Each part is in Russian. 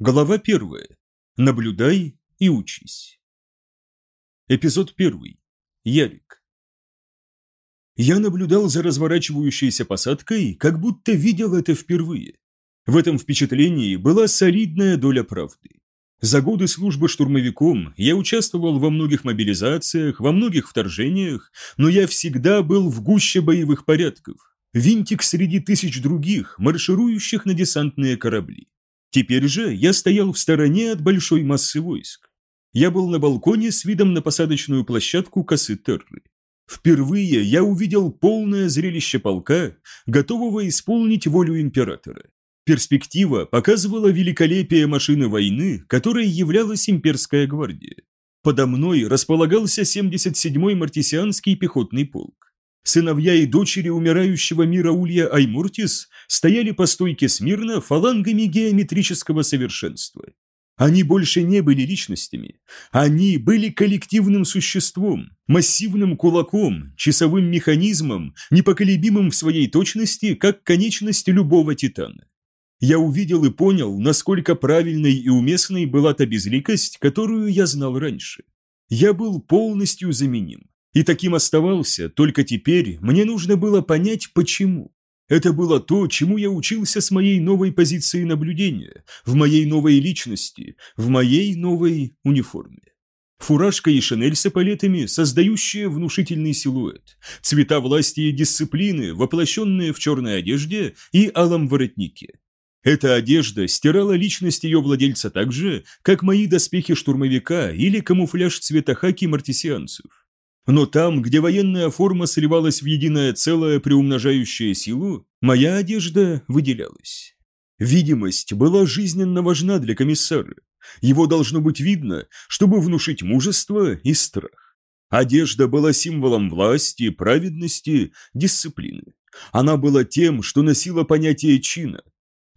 Глава первая. Наблюдай и учись. Эпизод первый. Ярик. Я наблюдал за разворачивающейся посадкой, как будто видел это впервые. В этом впечатлении была солидная доля правды. За годы службы штурмовиком я участвовал во многих мобилизациях, во многих вторжениях, но я всегда был в гуще боевых порядков. Винтик среди тысяч других, марширующих на десантные корабли. Теперь же я стоял в стороне от большой массы войск. Я был на балконе с видом на посадочную площадку косы Терры. Впервые я увидел полное зрелище полка, готового исполнить волю императора. Перспектива показывала великолепие машины войны, которой являлась имперская гвардия. Подо мной располагался 77-й мартисианский пехотный полк. Сыновья и дочери умирающего мира Улья Аймуртис стояли по стойке смирно фалангами геометрического совершенства. Они больше не были личностями. Они были коллективным существом, массивным кулаком, часовым механизмом, непоколебимым в своей точности, как конечность любого титана. Я увидел и понял, насколько правильной и уместной была та безликость, которую я знал раньше. Я был полностью заменим. И таким оставался, только теперь мне нужно было понять, почему. Это было то, чему я учился с моей новой позиции наблюдения, в моей новой личности, в моей новой униформе. Фуражка и шинель с эполетами, создающие внушительный силуэт, цвета власти и дисциплины, воплощенные в черной одежде и алом воротнике. Эта одежда стирала личность ее владельца так же, как мои доспехи штурмовика или камуфляж цвета хаки мартисианцев. Но там, где военная форма сливалась в единое целое, приумножающее силу, моя одежда выделялась. Видимость была жизненно важна для комиссара. Его должно быть видно, чтобы внушить мужество и страх. Одежда была символом власти, праведности, дисциплины. Она была тем, что носила понятие чина,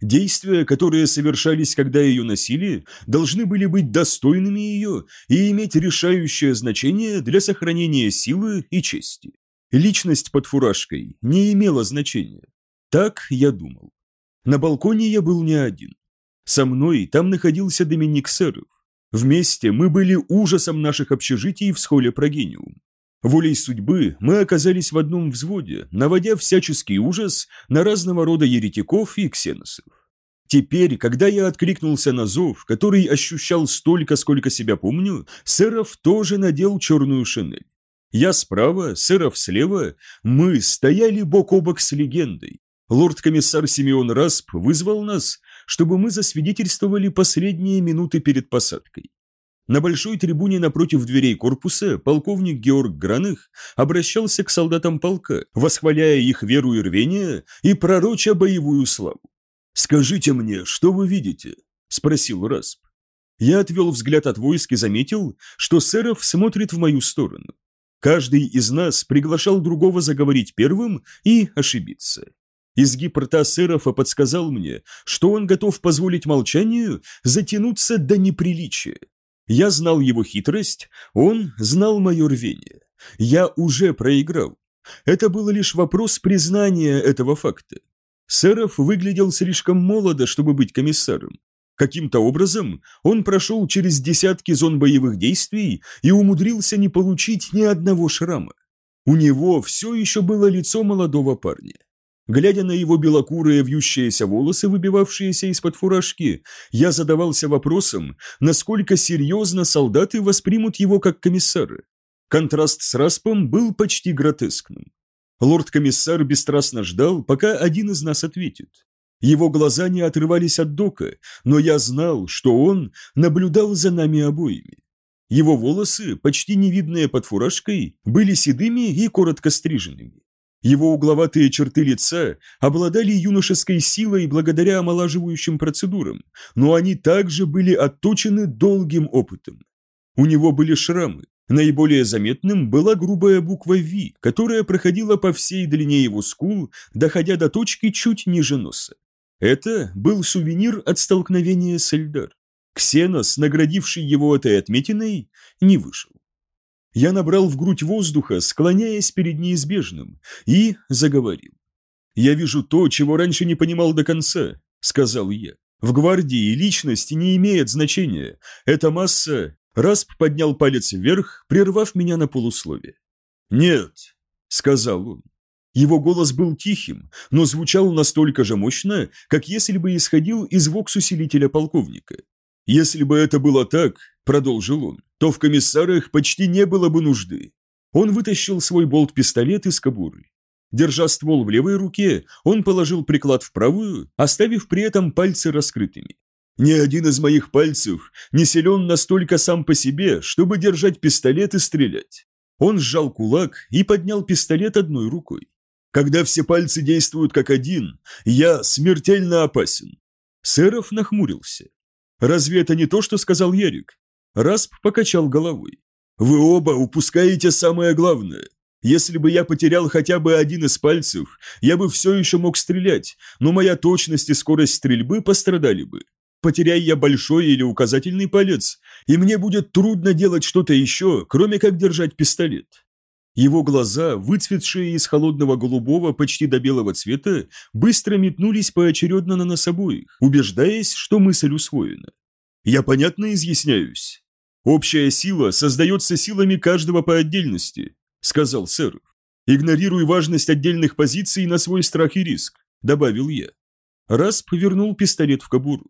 Действия, которые совершались, когда ее носили, должны были быть достойными ее и иметь решающее значение для сохранения силы и чести. Личность под фуражкой не имела значения. Так я думал. На балконе я был не один. Со мной там находился Доминик Серов. Вместе мы были ужасом наших общежитий в схоле Прогениум. Волей судьбы мы оказались в одном взводе, наводя всяческий ужас на разного рода еретиков и ксеносов. Теперь, когда я откликнулся на зов, который ощущал столько, сколько себя помню, Сэров тоже надел черную шинель. Я справа, Сэров слева, мы стояли бок о бок с легендой. Лорд-комиссар Симеон Расп вызвал нас, чтобы мы засвидетельствовали последние минуты перед посадкой. На большой трибуне напротив дверей корпуса полковник Георг Граных обращался к солдатам полка, восхваляя их веру и рвение и пророча боевую славу. «Скажите мне, что вы видите?» – спросил Расп. Я отвел взгляд от войск и заметил, что Сэров смотрит в мою сторону. Каждый из нас приглашал другого заговорить первым и ошибиться. Изгиб рта Серафа подсказал мне, что он готов позволить молчанию затянуться до неприличия. Я знал его хитрость, он знал мое рвение. Я уже проиграл. Это был лишь вопрос признания этого факта. Сэров выглядел слишком молодо, чтобы быть комиссаром. Каким-то образом он прошел через десятки зон боевых действий и умудрился не получить ни одного шрама. У него все еще было лицо молодого парня. Глядя на его белокурые вьющиеся волосы, выбивавшиеся из-под фуражки, я задавался вопросом, насколько серьезно солдаты воспримут его как комиссара. Контраст с Распом был почти гротескным. Лорд-комиссар бесстрастно ждал, пока один из нас ответит. Его глаза не отрывались от дока, но я знал, что он наблюдал за нами обоими. Его волосы, почти невидные под фуражкой, были седыми и коротко стриженными. Его угловатые черты лица обладали юношеской силой благодаря омолаживающим процедурам, но они также были отточены долгим опытом. У него были шрамы, Наиболее заметным была грубая буква V, которая проходила по всей длине его скул, доходя до точки чуть ниже носа. Это был сувенир от столкновения с Эльдар. Ксенос, наградивший его этой отметиной, не вышел. Я набрал в грудь воздуха, склоняясь перед неизбежным, и заговорил. «Я вижу то, чего раньше не понимал до конца», — сказал я. В гвардии личность не имеет значения. Эта масса... Расп поднял палец вверх, прервав меня на полуслове. «Нет», — сказал он. Его голос был тихим, но звучал настолько же мощно, как если бы исходил из вокс-усилителя полковника. «Если бы это было так», — продолжил он, — «то в комиссарах почти не было бы нужды». Он вытащил свой болт-пистолет из кобуры. Держа ствол в левой руке, он положил приклад в правую, оставив при этом пальцы раскрытыми. Ни один из моих пальцев не силен настолько сам по себе, чтобы держать пистолет и стрелять. Он сжал кулак и поднял пистолет одной рукой. Когда все пальцы действуют как один, я смертельно опасен. Сэров нахмурился. Разве это не то, что сказал Ярик? Расп покачал головой. Вы оба упускаете самое главное. Если бы я потерял хотя бы один из пальцев, я бы все еще мог стрелять, но моя точность и скорость стрельбы пострадали бы. Потеряй я большой или указательный палец, и мне будет трудно делать что-то еще, кроме как держать пистолет. Его глаза, выцветшие из холодного голубого почти до белого цвета, быстро метнулись поочередно на нас обоих, убеждаясь, что мысль усвоена. Я понятно изъясняюсь. Общая сила создается силами каждого по отдельности, — сказал сэр. «Игнорируй важность отдельных позиций на свой страх и риск», — добавил я. Расп повернул пистолет в кобуру.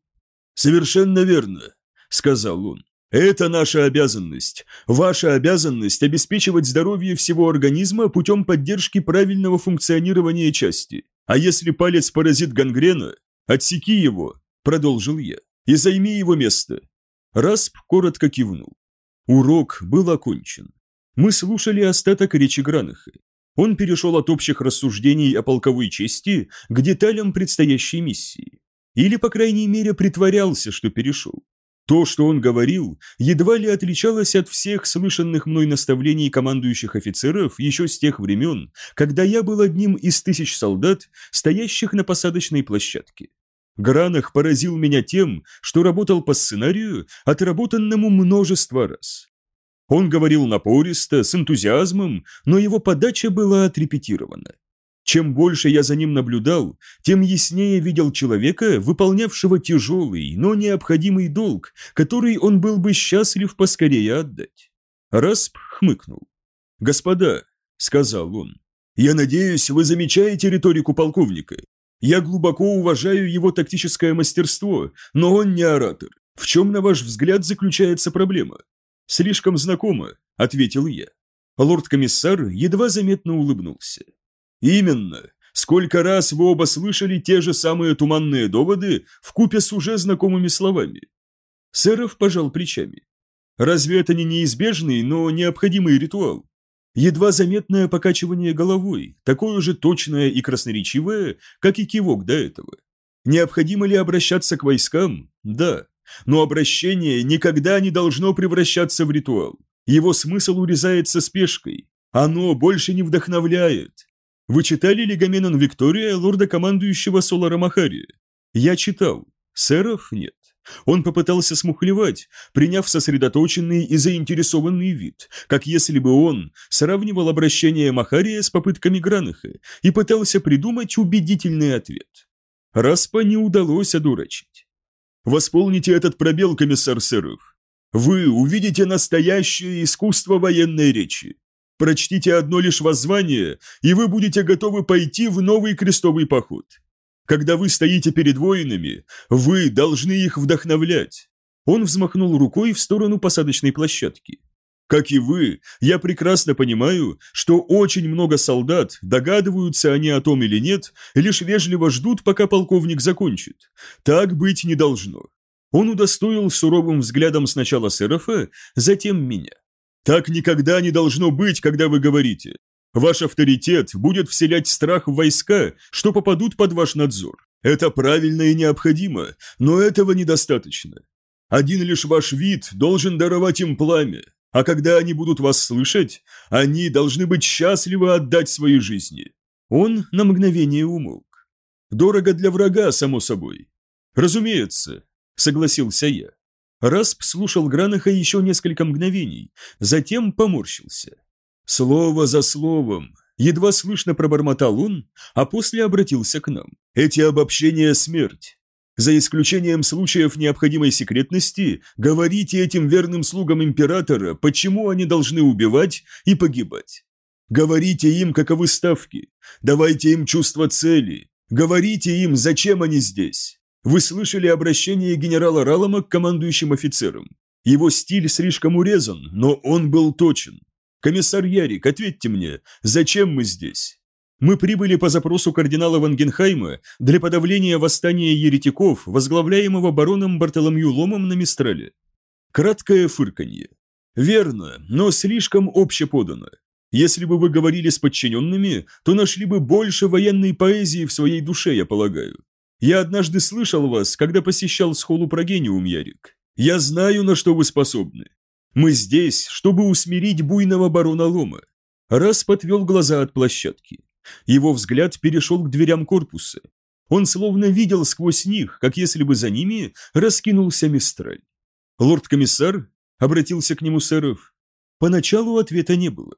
«Совершенно верно», — сказал он. «Это наша обязанность. Ваша обязанность обеспечивать здоровье всего организма путем поддержки правильного функционирования части. А если палец поразит гангрена, отсеки его», — продолжил я, — «и займи его место». Расп коротко кивнул. Урок был окончен. Мы слушали остаток речи Гранаха. Он перешел от общих рассуждений о полковой чести к деталям предстоящей миссии. Или, по крайней мере, притворялся, что перешел. То, что он говорил, едва ли отличалось от всех слышанных мной наставлений командующих офицеров еще с тех времен, когда я был одним из тысяч солдат, стоящих на посадочной площадке. Гранах поразил меня тем, что работал по сценарию, отработанному множество раз. Он говорил напористо, с энтузиазмом, но его подача была отрепетирована. Чем больше я за ним наблюдал, тем яснее видел человека, выполнявшего тяжелый, но необходимый долг, который он был бы счастлив поскорее отдать. Расп хмыкнул. «Господа», — сказал он, — «я надеюсь, вы замечаете риторику полковника. Я глубоко уважаю его тактическое мастерство, но он не оратор. В чем, на ваш взгляд, заключается проблема? «Слишком знакомо», — ответил я. Лорд-комиссар едва заметно улыбнулся. «Именно. Сколько раз вы оба слышали те же самые туманные доводы в купе с уже знакомыми словами?» Сэров пожал плечами. «Разве это не неизбежный, но необходимый ритуал? Едва заметное покачивание головой, такое же точное и красноречивое, как и кивок до этого. Необходимо ли обращаться к войскам? Да. Но обращение никогда не должно превращаться в ритуал. Его смысл урезается спешкой. Оно больше не вдохновляет. Вы читали Легоменон Виктория, лорда-командующего Солара Махари? Я читал. Сэров нет. Он попытался смухлевать, приняв сосредоточенный и заинтересованный вид, как если бы он сравнивал обращение Махария с попытками Гранаха и пытался придумать убедительный ответ. Распа не удалось одурачить. Восполните этот пробел, комиссар Сыров. Вы увидите настоящее искусство военной речи. Прочтите одно лишь воззвание, и вы будете готовы пойти в новый крестовый поход. Когда вы стоите перед воинами, вы должны их вдохновлять. Он взмахнул рукой в сторону посадочной площадки. Как и вы, я прекрасно понимаю, что очень много солдат, догадываются они о том или нет, лишь вежливо ждут, пока полковник закончит. Так быть не должно. Он удостоил суровым взглядом сначала Серафа, затем меня. Так никогда не должно быть, когда вы говорите. Ваш авторитет будет вселять страх в войска, что попадут под ваш надзор. Это правильно и необходимо, но этого недостаточно. Один лишь ваш вид должен даровать им пламя, а когда они будут вас слышать, они должны быть счастливы отдать свои жизни. Он на мгновение умолк. Дорого для врага, само собой. Разумеется, согласился я. Расп слушал Гранаха еще несколько мгновений, затем поморщился. Слово за словом, едва слышно пробормотал он, а после обратился к нам. Эти обобщения – смерть. За исключением случаев необходимой секретности, говорите этим верным слугам императора, почему они должны убивать и погибать. Говорите им, каковы ставки, давайте им чувство цели, говорите им, зачем они здесь. Вы слышали обращение генерала Ралома к командующим офицерам. Его стиль слишком урезан, но он был точен. Комиссар Ярик, ответьте мне, зачем мы здесь? Мы прибыли по запросу кардинала Вангенхайма для подавления восстания еретиков, возглавляемого бароном Бартоломью Ломом на Мистрале. Краткое фырканье. Верно, но слишком общеподано. Если бы вы говорили с подчиненными, то нашли бы больше военной поэзии в своей душе, я полагаю. Я однажды слышал вас, когда посещал схолу Прогениум, Ярик. Я знаю, на что вы способны. Мы здесь, чтобы усмирить буйного барона Лома. Раз подвел глаза от площадки. Его взгляд перешел к дверям корпуса. Он словно видел сквозь них, как если бы за ними раскинулся Мистраль. «Лорд-комиссар?» — обратился к нему Сэров. Поначалу ответа не было.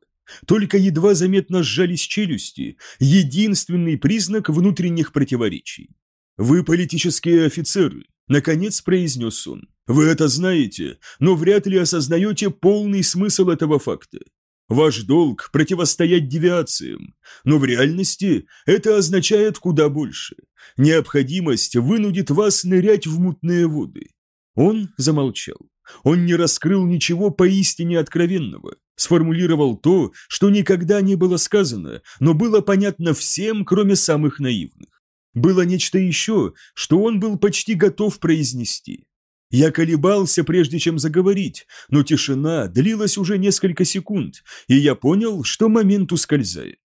Только едва заметно сжались челюсти, единственный признак внутренних противоречий. «Вы политические офицеры», — наконец произнес он. «Вы это знаете, но вряд ли осознаете полный смысл этого факта. Ваш долг – противостоять девиациям, но в реальности это означает куда больше. Необходимость вынудит вас нырять в мутные воды. Он замолчал. Он не раскрыл ничего поистине откровенного, сформулировал то, что никогда не было сказано, но было понятно всем, кроме самых наивных. Было нечто еще, что он был почти готов произнести. Я колебался, прежде чем заговорить, но тишина длилась уже несколько секунд, и я понял, что момент ускользает.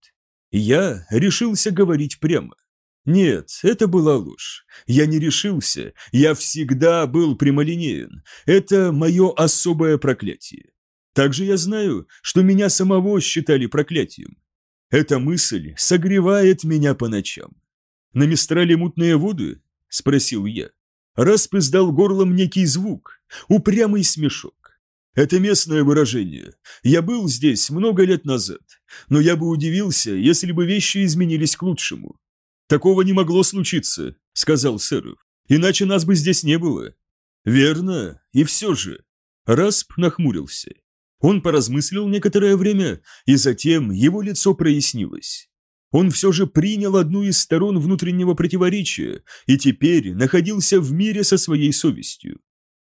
Я решился говорить прямо. Нет, это была ложь. Я не решился, я всегда был прямолинеен. Это мое особое проклятие. Также я знаю, что меня самого считали проклятием. Эта мысль согревает меня по ночам. На Мистрале мутные воды? Спросил я. Расп издал горлом некий звук, упрямый смешок. Это местное выражение. Я был здесь много лет назад, но я бы удивился, если бы вещи изменились к лучшему. Такого не могло случиться, сказал Сэров. Иначе нас бы здесь не было. Верно, и все же. Расп нахмурился. Он поразмыслил некоторое время, и затем его лицо прояснилось. Он все же принял одну из сторон внутреннего противоречия и теперь находился в мире со своей совестью.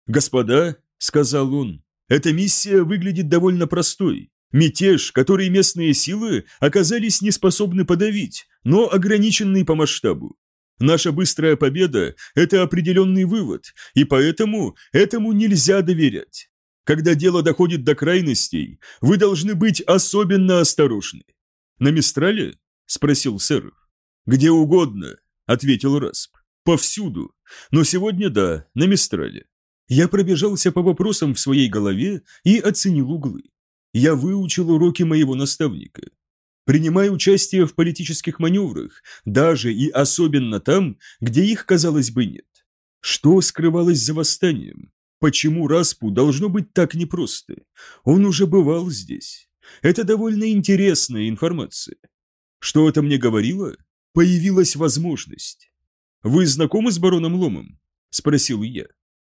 «Господа», — сказал он, — «эта миссия выглядит довольно простой. Мятеж, который местные силы оказались неспособны подавить, но ограниченный по масштабу. Наша быстрая победа – это определенный вывод, и поэтому этому нельзя доверять. Когда дело доходит до крайностей, вы должны быть особенно осторожны. На Мистрале спросил сэр. «Где угодно», — ответил Расп. «Повсюду. Но сегодня да, на Мистрале». Я пробежался по вопросам в своей голове и оценил углы. Я выучил уроки моего наставника. Принимай участие в политических маневрах, даже и особенно там, где их, казалось бы, нет. Что скрывалось за восстанием? Почему Распу должно быть так непросто? Он уже бывал здесь. Это довольно интересная информация. Что это мне говорило? Появилась возможность. «Вы знакомы с бароном Ломом?» – спросил я.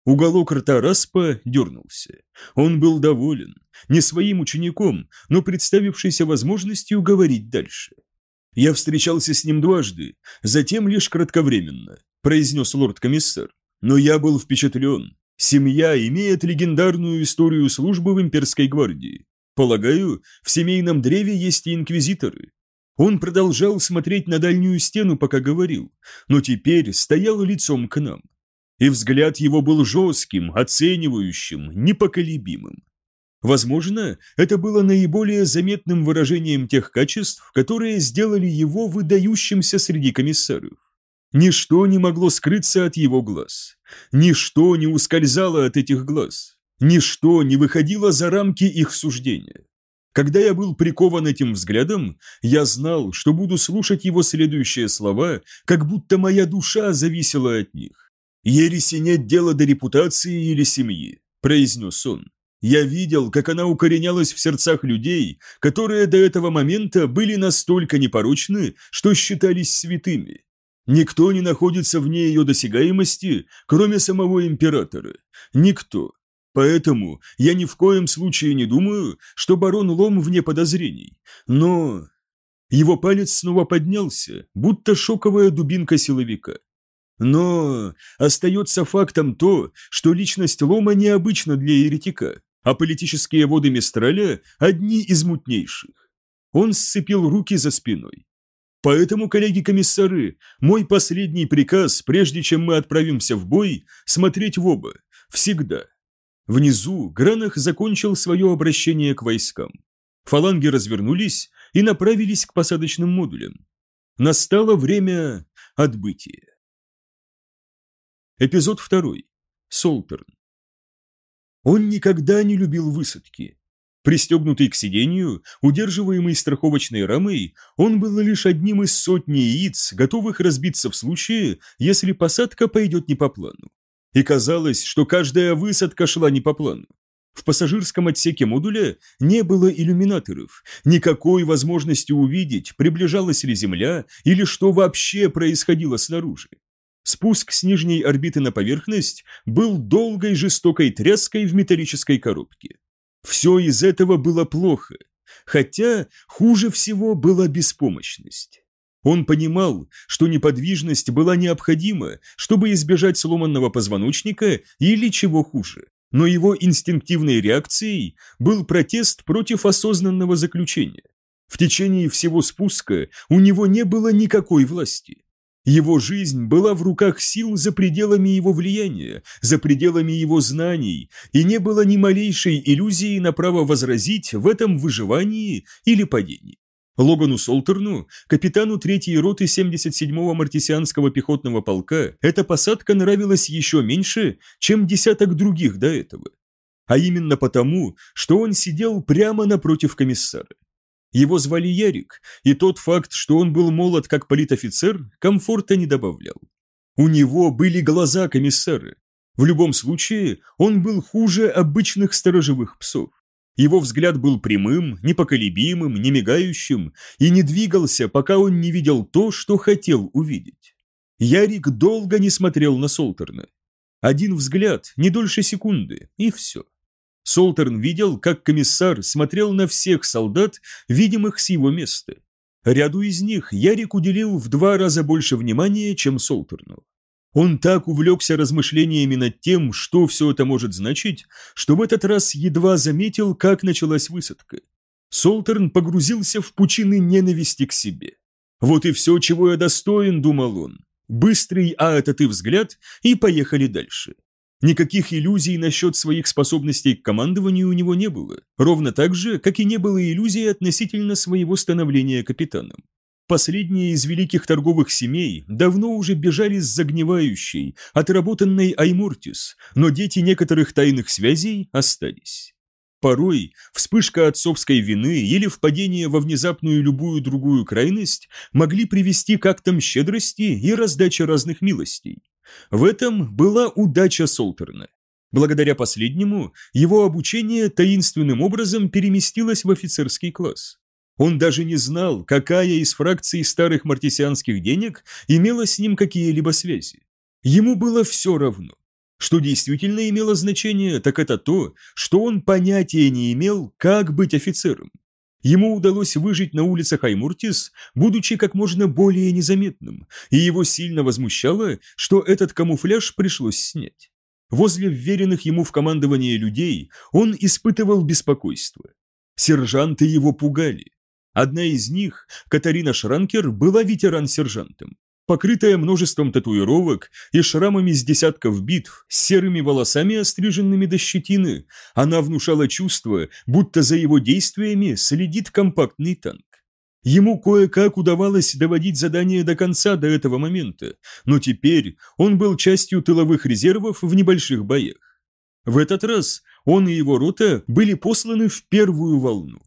Уголок рта Распа дернулся. Он был доволен, не своим учеником, но представившейся возможностью говорить дальше. «Я встречался с ним дважды, затем лишь кратковременно», – произнес лорд-комиссар. «Но я был впечатлен. Семья имеет легендарную историю службы в имперской гвардии. Полагаю, в семейном древе есть и инквизиторы. Он продолжал смотреть на дальнюю стену, пока говорил, но теперь стоял лицом к нам. И взгляд его был жестким, оценивающим, непоколебимым. Возможно, это было наиболее заметным выражением тех качеств, которые сделали его выдающимся среди комиссаров. Ничто не могло скрыться от его глаз. Ничто не ускользало от этих глаз. Ничто не выходило за рамки их суждения. Когда я был прикован этим взглядом, я знал, что буду слушать его следующие слова, как будто моя душа зависела от них. «Ереси нет дела до репутации или семьи», – произнес он. Я видел, как она укоренялась в сердцах людей, которые до этого момента были настолько непорочны, что считались святыми. Никто не находится вне ее досягаемости, кроме самого императора. Никто. Поэтому я ни в коем случае не думаю, что барон Лом вне подозрений. Но... Его палец снова поднялся, будто шоковая дубинка силовика. Но остается фактом то, что личность Лома необычна для еретика, а политические воды Мистраля одни из мутнейших. Он сцепил руки за спиной. Поэтому, коллеги-комиссары, мой последний приказ, прежде чем мы отправимся в бой, смотреть в оба. Всегда. Внизу Гранах закончил свое обращение к войскам. Фаланги развернулись и направились к посадочным модулям. Настало время отбытия. Эпизод второй. Солтерн. Он никогда не любил высадки. Пристегнутый к сидению, удерживаемый страховочной рамой, он был лишь одним из сотни яиц, готовых разбиться в случае, если посадка пойдет не по плану. И казалось, что каждая высадка шла не по плану. В пассажирском отсеке модуля не было иллюминаторов, никакой возможности увидеть, приближалась ли Земля или что вообще происходило снаружи. Спуск с нижней орбиты на поверхность был долгой жестокой тряской в металлической коробке. Все из этого было плохо, хотя хуже всего была беспомощность. Он понимал, что неподвижность была необходима, чтобы избежать сломанного позвоночника или чего хуже, но его инстинктивной реакцией был протест против осознанного заключения. В течение всего спуска у него не было никакой власти. Его жизнь была в руках сил за пределами его влияния, за пределами его знаний, и не было ни малейшей иллюзии на право возразить в этом выживании или падении. Логану Солтерну, капитану третьей роты 77-го мартисианского пехотного полка, эта посадка нравилась еще меньше, чем десяток других до этого. А именно потому, что он сидел прямо напротив комиссара. Его звали Ярик, и тот факт, что он был молод как политофицер, комфорта не добавлял. У него были глаза комиссара. В любом случае, он был хуже обычных сторожевых псов. Его взгляд был прямым, непоколебимым, не мигающим и не двигался, пока он не видел то, что хотел увидеть. Ярик долго не смотрел на Солтерна. Один взгляд, не дольше секунды, и все. Солтерн видел, как комиссар смотрел на всех солдат, видимых с его места. Ряду из них Ярик уделил в два раза больше внимания, чем Солтерну. Он так увлекся размышлениями над тем, что все это может значить, что в этот раз едва заметил, как началась высадка. Солтерн погрузился в пучины ненависти к себе. «Вот и все, чего я достоин», — думал он. Быстрый «а это ты» взгляд, и поехали дальше. Никаких иллюзий насчет своих способностей к командованию у него не было, ровно так же, как и не было иллюзий относительно своего становления капитаном. Последние из великих торговых семей давно уже бежали с загнивающей, отработанной Аймортис, но дети некоторых тайных связей остались. Порой вспышка отцовской вины или впадение во внезапную любую другую крайность могли привести к актам щедрости и раздаче разных милостей. В этом была удача Солтерна. Благодаря последнему, его обучение таинственным образом переместилось в офицерский класс. Он даже не знал, какая из фракций старых мартисианских денег имела с ним какие-либо связи. Ему было все равно. Что действительно имело значение, так это то, что он понятия не имел, как быть офицером. Ему удалось выжить на улицах Аймуртис, будучи как можно более незаметным, и его сильно возмущало, что этот камуфляж пришлось снять. Возле вверенных ему в командование людей он испытывал беспокойство. Сержанты его пугали. Одна из них, Катарина Шранкер, была ветеран-сержантом покрытая множеством татуировок и шрамами с десятков битв, с серыми волосами, остриженными до щетины, она внушала чувство, будто за его действиями следит компактный танк. Ему кое-как удавалось доводить задание до конца до этого момента, но теперь он был частью тыловых резервов в небольших боях. В этот раз он и его рота были посланы в первую волну.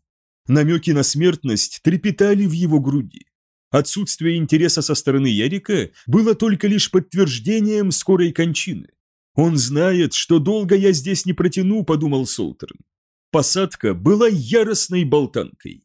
Намеки на смертность трепетали в его груди. Отсутствие интереса со стороны Ярика было только лишь подтверждением скорой кончины. «Он знает, что долго я здесь не протяну», — подумал Солтерн. Посадка была яростной болтанкой.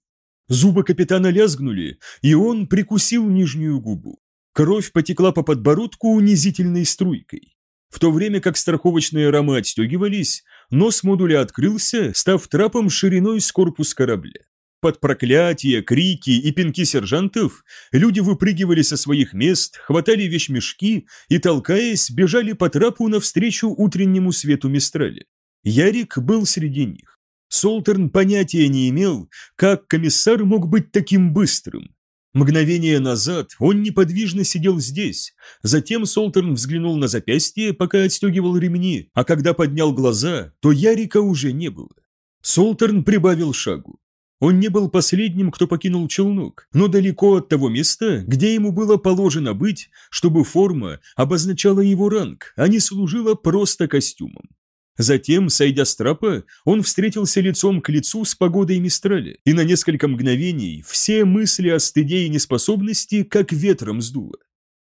Зубы капитана лязгнули, и он прикусил нижнюю губу. Кровь потекла по подбородку унизительной струйкой. В то время как страховочные рамы отстегивались, нос модуля открылся, став трапом шириной с корпус корабля. Под проклятия, крики и пинки сержантов люди выпрыгивали со своих мест, хватали вещмешки и, толкаясь, бежали по трапу навстречу утреннему свету Мистрали. Ярик был среди них. Солтерн понятия не имел, как комиссар мог быть таким быстрым. Мгновение назад он неподвижно сидел здесь, затем Солтерн взглянул на запястье, пока отстегивал ремни, а когда поднял глаза, то Ярика уже не было. Солтерн прибавил шагу. Он не был последним, кто покинул челнок, но далеко от того места, где ему было положено быть, чтобы форма обозначала его ранг, а не служила просто костюмом. Затем, сойдя с трапа, он встретился лицом к лицу с погодой Мистрали, и на несколько мгновений все мысли о стыде и неспособности как ветром сдуло.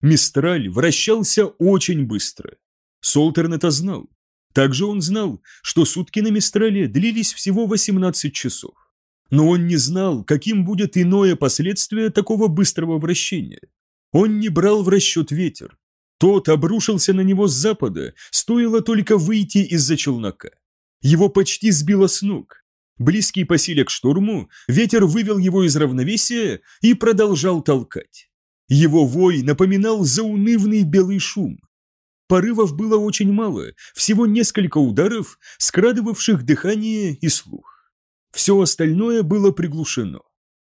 Мистраль вращался очень быстро. Солтерн это знал. Также он знал, что сутки на Мистрале длились всего 18 часов. Но он не знал, каким будет иное последствие такого быстрого вращения. Он не брал в расчет ветер. Тот обрушился на него с запада, стоило только выйти из-за челнока. Его почти сбило с ног. Близкий по силе к штурму, ветер вывел его из равновесия и продолжал толкать. Его вой напоминал заунывный белый шум. Порывов было очень мало, всего несколько ударов, скрадывавших дыхание и слух. Все остальное было приглушено.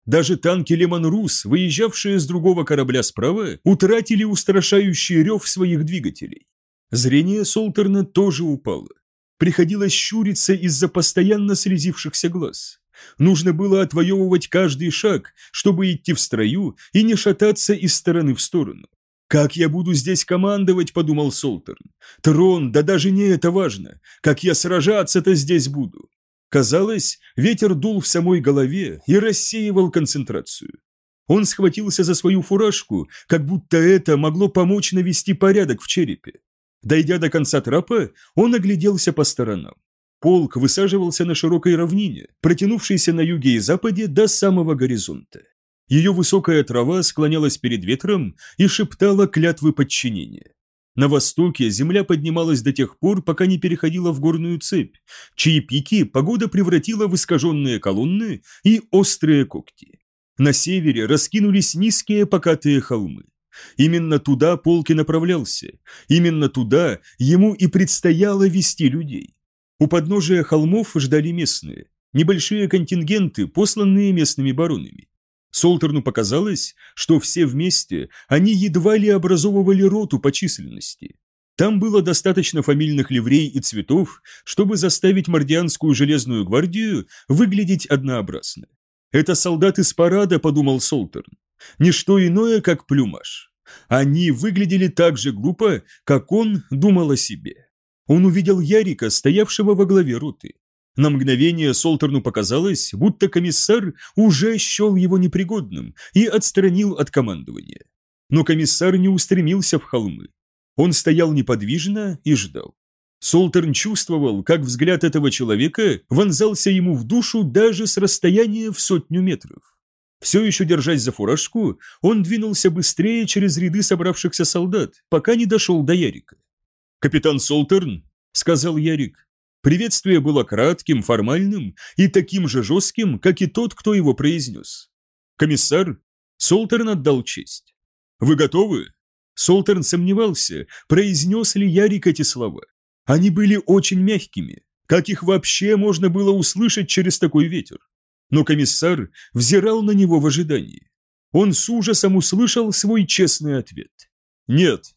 Даже танки Лемон-Рус, выезжавшие с другого корабля справа, утратили устрашающий рев своих двигателей. Зрение Солтерна тоже упало. Приходилось щуриться из-за постоянно слезившихся глаз. Нужно было отвоевывать каждый шаг, чтобы идти в строю и не шататься из стороны в сторону. «Как я буду здесь командовать?» – подумал Солтерн. «Трон, да даже не это важно. Как я сражаться-то здесь буду?» Казалось, ветер дул в самой голове и рассеивал концентрацию. Он схватился за свою фуражку, как будто это могло помочь навести порядок в черепе. Дойдя до конца трапа, он огляделся по сторонам. Полк высаживался на широкой равнине, протянувшейся на юге и западе до самого горизонта. Ее высокая трава склонялась перед ветром и шептала клятвы подчинения. На востоке земля поднималась до тех пор, пока не переходила в горную цепь, чьи пики погода превратила в искаженные колонны и острые когти. На севере раскинулись низкие покатые холмы. Именно туда полк и направлялся, именно туда ему и предстояло вести людей. У подножия холмов ждали местные, небольшие контингенты, посланные местными баронами. Солтерну показалось, что все вместе они едва ли образовывали роту по численности. Там было достаточно фамильных ливрей и цветов, чтобы заставить Мордианскую железную гвардию выглядеть однообразно. «Это солдаты с парада», — подумал Солтерн. «Ничто иное, как плюмаж. Они выглядели так же глупо, как он думал о себе». Он увидел Ярика, стоявшего во главе роты. На мгновение Солтерну показалось, будто комиссар уже счел его непригодным и отстранил от командования. Но комиссар не устремился в холмы. Он стоял неподвижно и ждал. Солтерн чувствовал, как взгляд этого человека вонзался ему в душу даже с расстояния в сотню метров. Все еще держась за фуражку, он двинулся быстрее через ряды собравшихся солдат, пока не дошел до Ярика. «Капитан Солтерн», — сказал Ярик, Приветствие было кратким, формальным и таким же жестким, как и тот, кто его произнес. «Комиссар?» Солтерн отдал честь. «Вы готовы?» Солтерн сомневался, произнес ли Ярик эти слова. Они были очень мягкими. Как их вообще можно было услышать через такой ветер? Но комиссар взирал на него в ожидании. Он с ужасом услышал свой честный ответ. «Нет».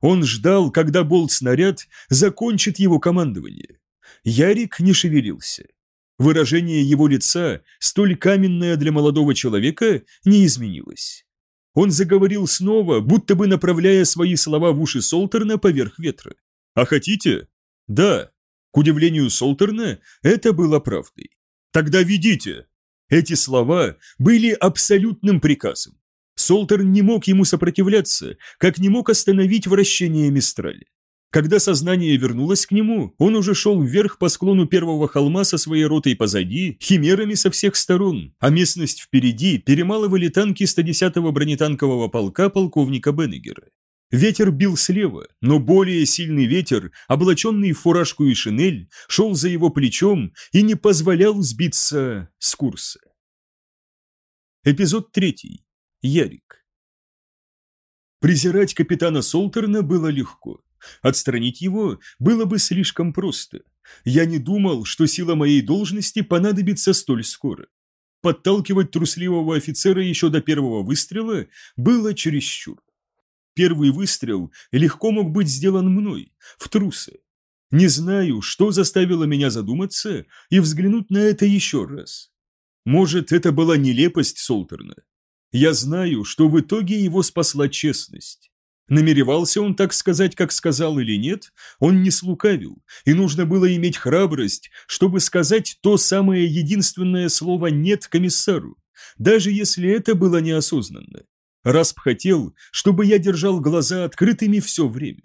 Он ждал, когда болт-снаряд закончит его командование. Ярик не шевелился. Выражение его лица, столь каменное для молодого человека, не изменилось. Он заговорил снова, будто бы направляя свои слова в уши Солтерна поверх ветра. «А хотите?» «Да». К удивлению Солтерна, это было правдой. «Тогда ведите!» Эти слова были абсолютным приказом. Солтерн не мог ему сопротивляться, как не мог остановить вращение Мистрали. Когда сознание вернулось к нему, он уже шел вверх по склону первого холма со своей ротой позади, химерами со всех сторон, а местность впереди перемалывали танки 110-го бронетанкового полка полковника Беннегера. Ветер бил слева, но более сильный ветер, облаченный в фуражку и шинель, шел за его плечом и не позволял сбиться с курса. Эпизод третий. Ярик. Презирать капитана Солтерна было легко. Отстранить его было бы слишком просто. Я не думал, что сила моей должности понадобится столь скоро. Подталкивать трусливого офицера еще до первого выстрела было чересчур. Первый выстрел легко мог быть сделан мной, в трусы. Не знаю, что заставило меня задуматься и взглянуть на это еще раз. Может, это была нелепость Солтерна. Я знаю, что в итоге его спасла честность. Намеревался он так сказать, как сказал или нет, он не слукавил, и нужно было иметь храбрость, чтобы сказать то самое единственное слово «нет» комиссару, даже если это было неосознанно. Расп хотел, чтобы я держал глаза открытыми все время.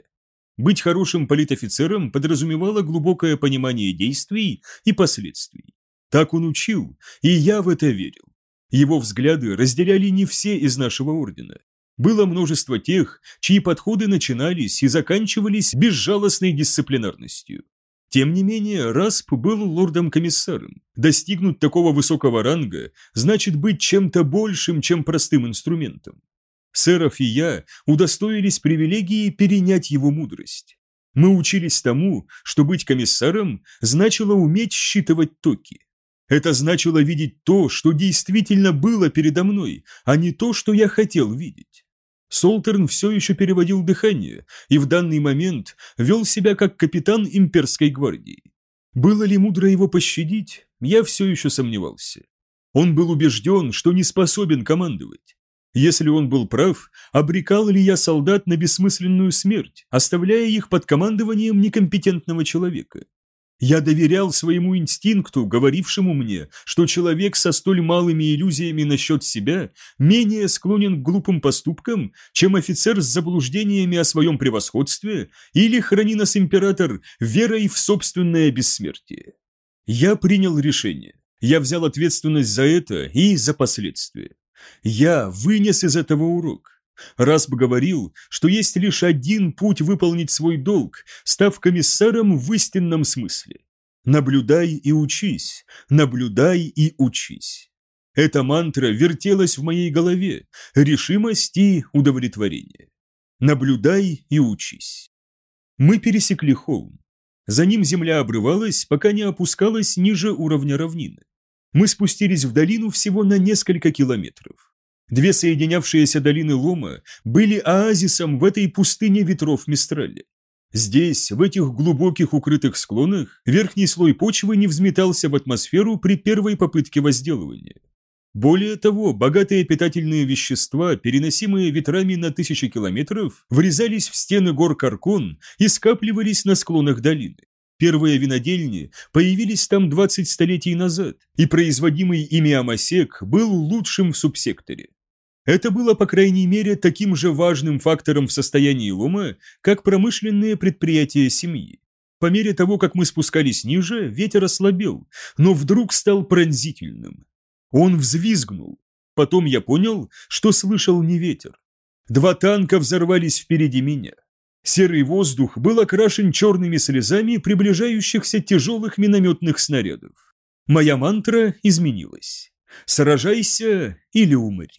Быть хорошим политофицером подразумевало глубокое понимание действий и последствий. Так он учил, и я в это верил. Его взгляды разделяли не все из нашего ордена. Было множество тех, чьи подходы начинались и заканчивались безжалостной дисциплинарностью. Тем не менее, Расп был лордом-комиссаром. Достигнуть такого высокого ранга значит быть чем-то большим, чем простым инструментом. Сэров и я удостоились привилегии перенять его мудрость. Мы учились тому, что быть комиссаром значило уметь считывать токи. Это значило видеть то, что действительно было передо мной, а не то, что я хотел видеть. Солтерн все еще переводил дыхание и в данный момент вел себя как капитан имперской гвардии. Было ли мудро его пощадить, я все еще сомневался. Он был убежден, что не способен командовать. Если он был прав, обрекал ли я солдат на бессмысленную смерть, оставляя их под командованием некомпетентного человека? Я доверял своему инстинкту, говорившему мне, что человек со столь малыми иллюзиями насчет себя менее склонен к глупым поступкам, чем офицер с заблуждениями о своем превосходстве или, храни нас император, верой в собственное бессмертие. Я принял решение. Я взял ответственность за это и за последствия. Я вынес из этого урок. Расп говорил, что есть лишь один путь выполнить свой долг, став комиссаром в истинном смысле. Наблюдай и учись, наблюдай и учись. Эта мантра вертелась в моей голове, решимость и удовлетворение. Наблюдай и учись. Мы пересекли холм. За ним земля обрывалась, пока не опускалась ниже уровня равнины. Мы спустились в долину всего на несколько километров. Две соединявшиеся долины Лома были оазисом в этой пустыне ветров Мистрали. Здесь, в этих глубоких укрытых склонах, верхний слой почвы не взметался в атмосферу при первой попытке возделывания. Более того, богатые питательные вещества, переносимые ветрами на тысячи километров, врезались в стены гор Каркон и скапливались на склонах долины. Первые винодельни появились там 20 столетий назад, и производимый ими амосек был лучшим в субсекторе. Это было, по крайней мере, таким же важным фактором в состоянии лома, как промышленные предприятия семьи. По мере того, как мы спускались ниже, ветер ослабел, но вдруг стал пронзительным. Он взвизгнул. Потом я понял, что слышал не ветер. Два танка взорвались впереди меня. Серый воздух был окрашен черными слезами приближающихся тяжелых минометных снарядов. Моя мантра изменилась. Сражайся или умри.